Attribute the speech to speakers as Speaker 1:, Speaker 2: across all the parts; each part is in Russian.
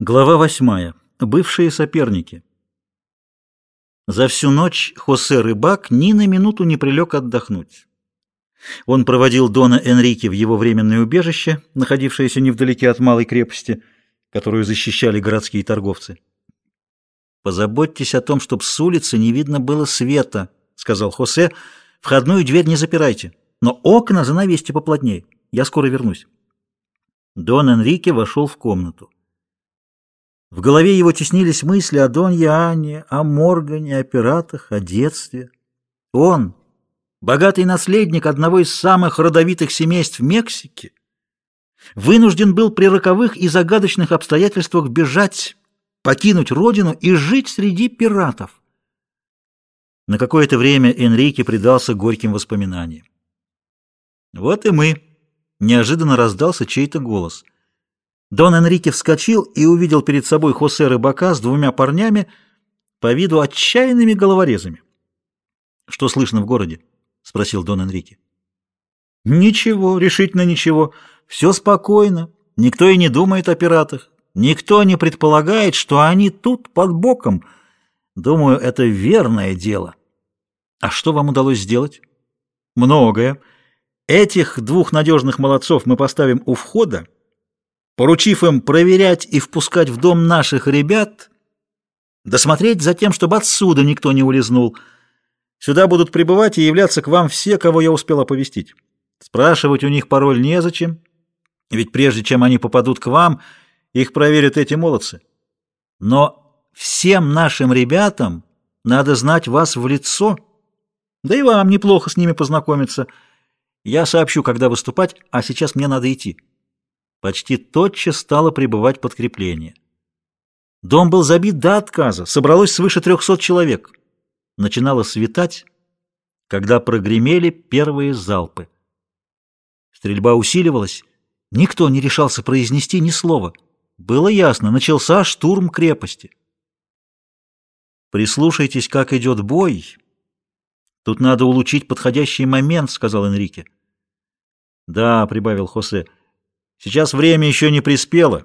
Speaker 1: Глава восьмая. Бывшие соперники. За всю ночь Хосе Рыбак ни на минуту не прилег отдохнуть. Он проводил Дона Энрике в его временное убежище, находившееся невдалеке от малой крепости, которую защищали городские торговцы. «Позаботьтесь о том, чтобы с улицы не видно было света», — сказал Хосе. «Входную дверь не запирайте, но окна занавесьте поплотнее. Я скоро вернусь». Дон Энрике вошел в комнату. В голове его теснились мысли о Донье Анне, о Моргане, о пиратах, о детстве. Он, богатый наследник одного из самых родовитых семейств Мексики, вынужден был при роковых и загадочных обстоятельствах бежать, покинуть родину и жить среди пиратов. На какое-то время Энрике предался горьким воспоминаниям. «Вот и мы», — неожиданно раздался чей-то голос — Дон Энрике вскочил и увидел перед собой Хосе Рыбака с двумя парнями, по виду отчаянными головорезами. — Что слышно в городе? — спросил Дон Энрике. — Ничего, решительно ничего. Все спокойно. Никто и не думает о пиратах. Никто не предполагает, что они тут под боком. Думаю, это верное дело. А что вам удалось сделать? Многое. Этих двух надежных молодцов мы поставим у входа, поручив им проверять и впускать в дом наших ребят, досмотреть за тем, чтобы отсюда никто не улизнул. Сюда будут прибывать и являться к вам все, кого я успел оповестить. Спрашивать у них пароль незачем, ведь прежде чем они попадут к вам, их проверят эти молодцы. Но всем нашим ребятам надо знать вас в лицо, да и вам неплохо с ними познакомиться. Я сообщу, когда выступать, а сейчас мне надо идти. Почти тотчас стало прибывать подкрепление. Дом был забит до отказа, собралось свыше трехсот человек. Начинало светать, когда прогремели первые залпы. Стрельба усиливалась, никто не решался произнести ни слова. Было ясно, начался штурм крепости. «Прислушайтесь, как идет бой. Тут надо улучшить подходящий момент», — сказал Энрике. «Да», — прибавил Хосе, — Сейчас время еще не приспело.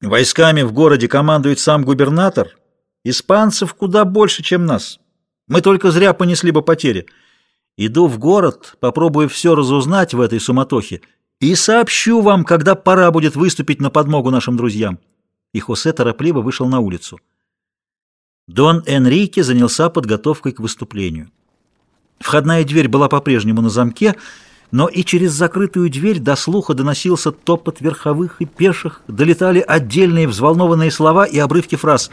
Speaker 1: Войсками в городе командует сам губернатор. Испанцев куда больше, чем нас. Мы только зря понесли бы потери. Иду в город, попробую все разузнать в этой суматохе и сообщу вам, когда пора будет выступить на подмогу нашим друзьям. И Хосе торопливо вышел на улицу. Дон Энрике занялся подготовкой к выступлению. Входная дверь была по-прежнему на замке, но и через закрытую дверь до слуха доносился топот верховых и пеших, долетали отдельные взволнованные слова и обрывки фраз.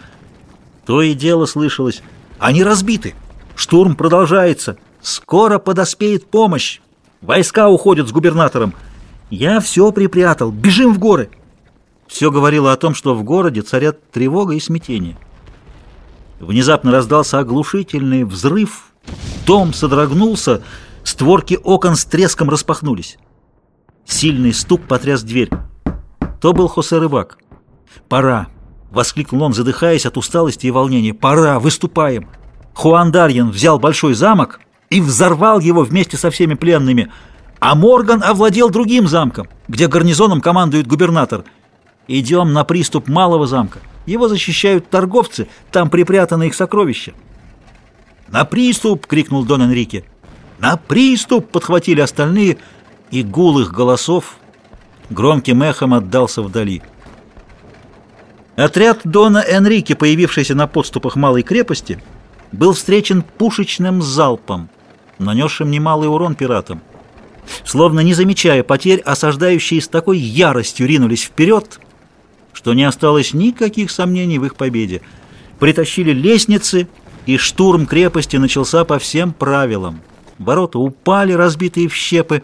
Speaker 1: То и дело слышалось. «Они разбиты! Штурм продолжается! Скоро подоспеет помощь! Войска уходят с губернатором! Я все припрятал! Бежим в горы!» Все говорило о том, что в городе царят тревога и смятение. Внезапно раздался оглушительный взрыв, дом содрогнулся, Створки окон с треском распахнулись. Сильный стук потряс дверь. То был Хосе Рыбак. «Пора!» — воскликнул он, задыхаясь от усталости и волнения. «Пора! Выступаем!» Хуан Дарьин взял большой замок и взорвал его вместе со всеми пленными, а Морган овладел другим замком, где гарнизоном командует губернатор. Идем на приступ малого замка. Его защищают торговцы, там припрятаны их сокровища. «На приступ!» — крикнул Дон Энрике. «На приступ!» — подхватили остальные, и гул их голосов громким эхом отдался вдали. Отряд Дона Энрике, появившийся на подступах малой крепости, был встречен пушечным залпом, нанесшим немалый урон пиратам. Словно не замечая потерь, осаждающие с такой яростью ринулись вперед, что не осталось никаких сомнений в их победе. Притащили лестницы, и штурм крепости начался по всем правилам. Ворота упали, разбитые в щепы.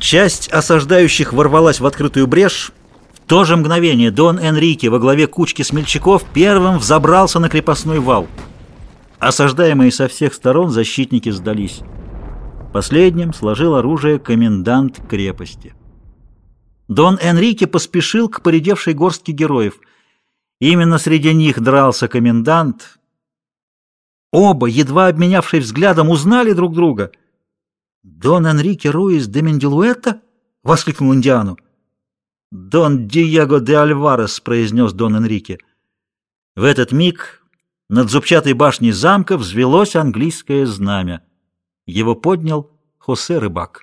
Speaker 1: Часть осаждающих ворвалась в открытую брешь. В то же мгновение Дон Энрике во главе кучки смельчаков первым взобрался на крепостной вал. Осаждаемые со всех сторон защитники сдались. Последним сложил оружие комендант крепости. Дон Энрике поспешил к поредевшей горстке героев. Именно среди них дрался комендант, Оба, едва обменявшись взглядом, узнали друг друга. «Дон Энрике Руис де Менделуэта?» — воскликнул Индиану. «Дон Диего де Альварес», — произнес Дон Энрике. В этот миг над зубчатой башней замка взвелось английское знамя. Его поднял Хосе Рыбак.